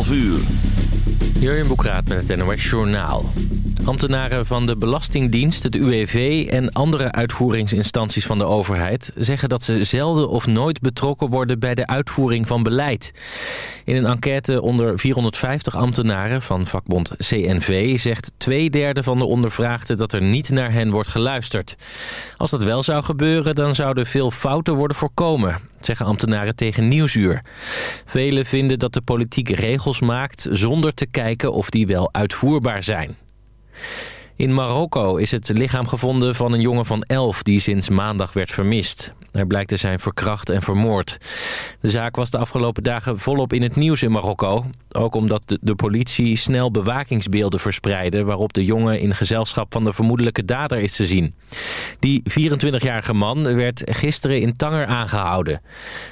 11 uur. Boekraat met het NOS Journaal. Ambtenaren van de Belastingdienst, het UWV en andere uitvoeringsinstanties van de overheid... zeggen dat ze zelden of nooit betrokken worden bij de uitvoering van beleid. In een enquête onder 450 ambtenaren van vakbond CNV... zegt twee derde van de ondervraagden dat er niet naar hen wordt geluisterd. Als dat wel zou gebeuren, dan zouden veel fouten worden voorkomen zeggen ambtenaren tegen Nieuwsuur. Velen vinden dat de politiek regels maakt zonder te kijken of die wel uitvoerbaar zijn. In Marokko is het lichaam gevonden van een jongen van 11 die sinds maandag werd vermist. Hij blijkt te zijn verkracht en vermoord. De zaak was de afgelopen dagen volop in het nieuws in Marokko. Ook omdat de politie snel bewakingsbeelden verspreidde... waarop de jongen in gezelschap van de vermoedelijke dader is te zien. Die 24-jarige man werd gisteren in Tanger aangehouden.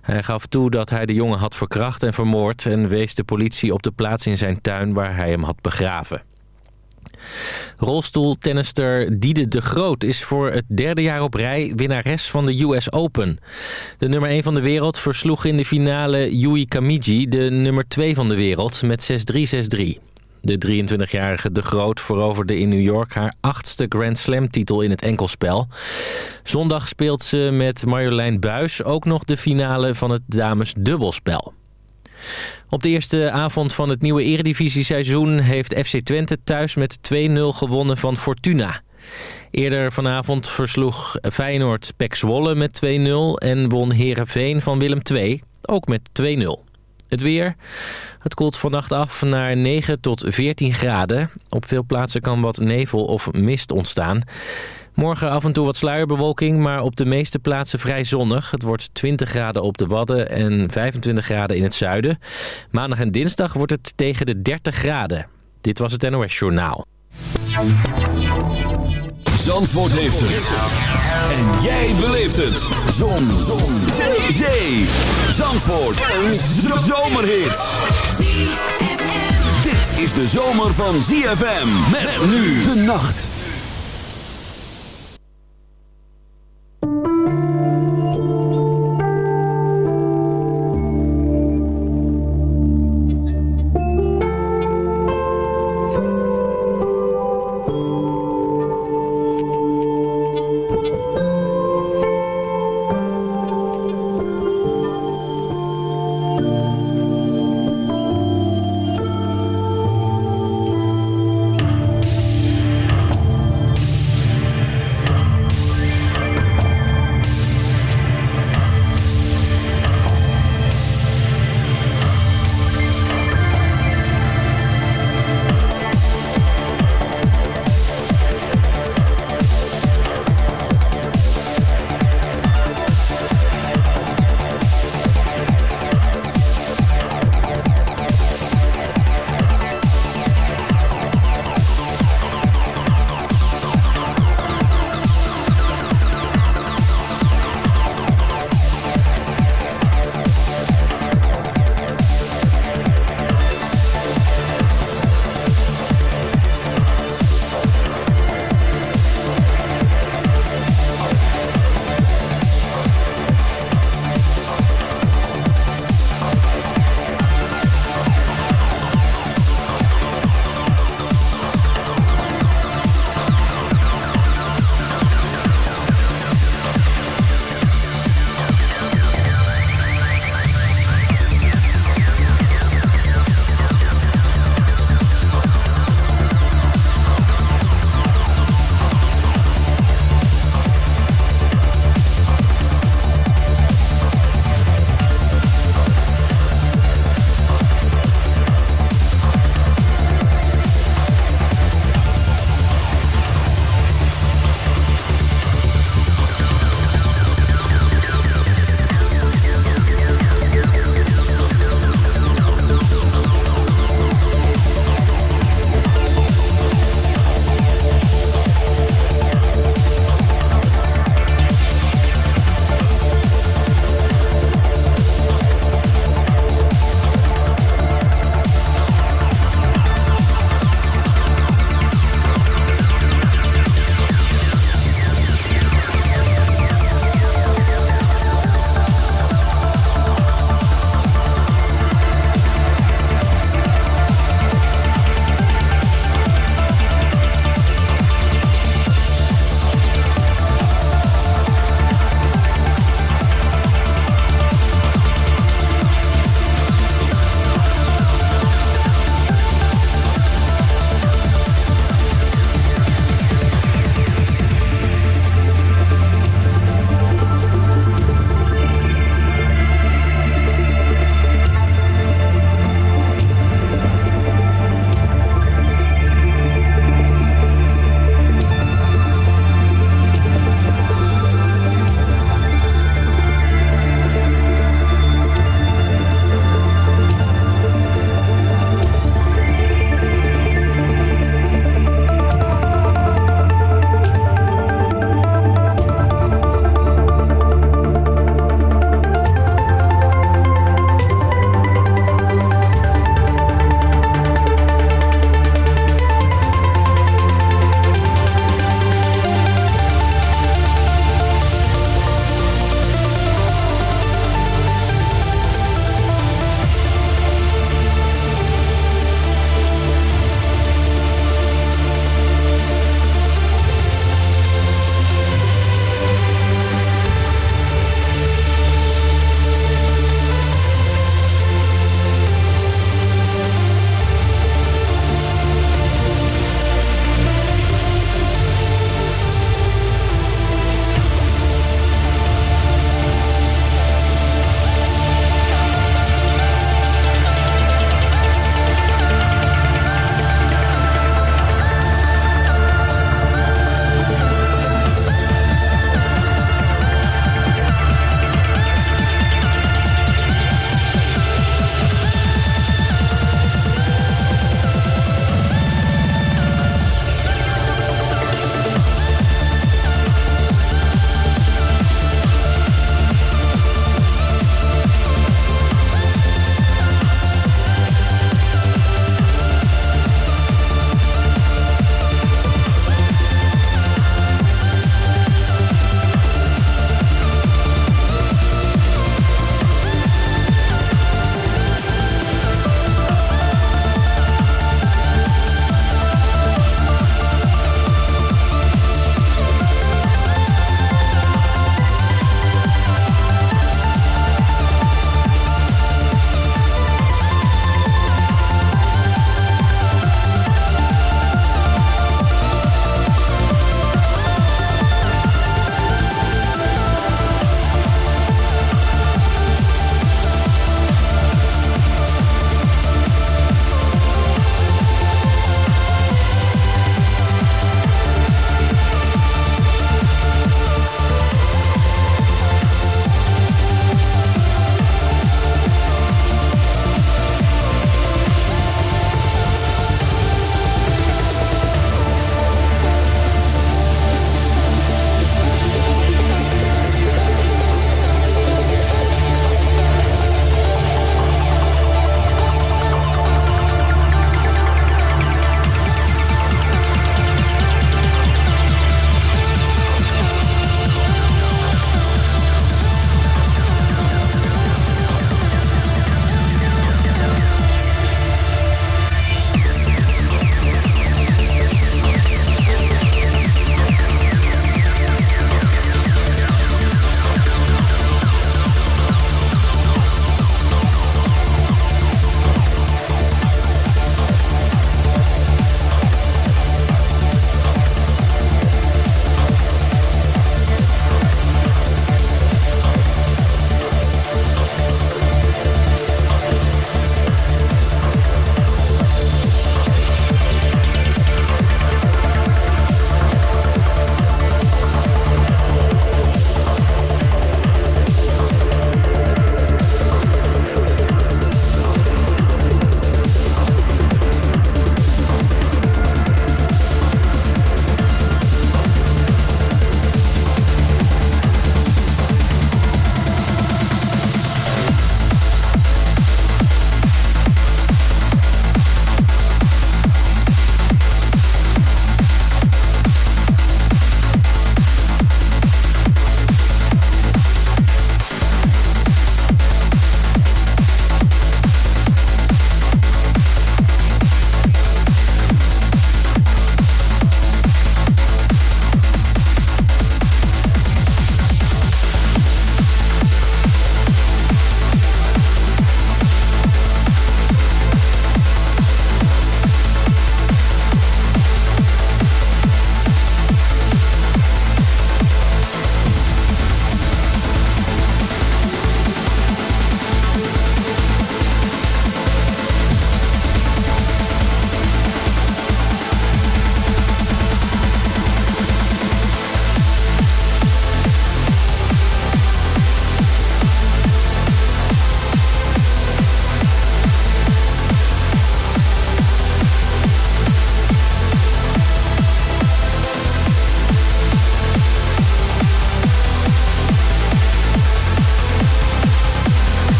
Hij gaf toe dat hij de jongen had verkracht en vermoord... en wees de politie op de plaats in zijn tuin waar hij hem had begraven. Rolstoeltennister Diede de Groot is voor het derde jaar op rij winnares van de US Open. De nummer 1 van de wereld versloeg in de finale Yui Kamiji, de nummer 2 van de wereld, met 6-3, 6-3. De 23-jarige De Groot veroverde in New York haar achtste Grand Slam titel in het enkelspel. Zondag speelt ze met Marjolein Buis ook nog de finale van het dames dubbelspel. Op de eerste avond van het nieuwe eredivisie-seizoen... heeft FC Twente thuis met 2-0 gewonnen van Fortuna. Eerder vanavond versloeg Feyenoord Pek Zwolle met 2-0... en won Herenveen van Willem II, ook met 2-0. Het weer. Het koelt vannacht af naar 9 tot 14 graden. Op veel plaatsen kan wat nevel of mist ontstaan. Morgen af en toe wat sluierbewolking, maar op de meeste plaatsen vrij zonnig. Het wordt 20 graden op de Wadden en 25 graden in het zuiden. Maandag en dinsdag wordt het tegen de 30 graden. Dit was het NOS Journaal. Zandvoort heeft het. En jij beleeft het. Zon. Zon. Zee. Zee. Zandvoort. Een zomerhit. Dit is de zomer van ZFM. Met nu de nacht.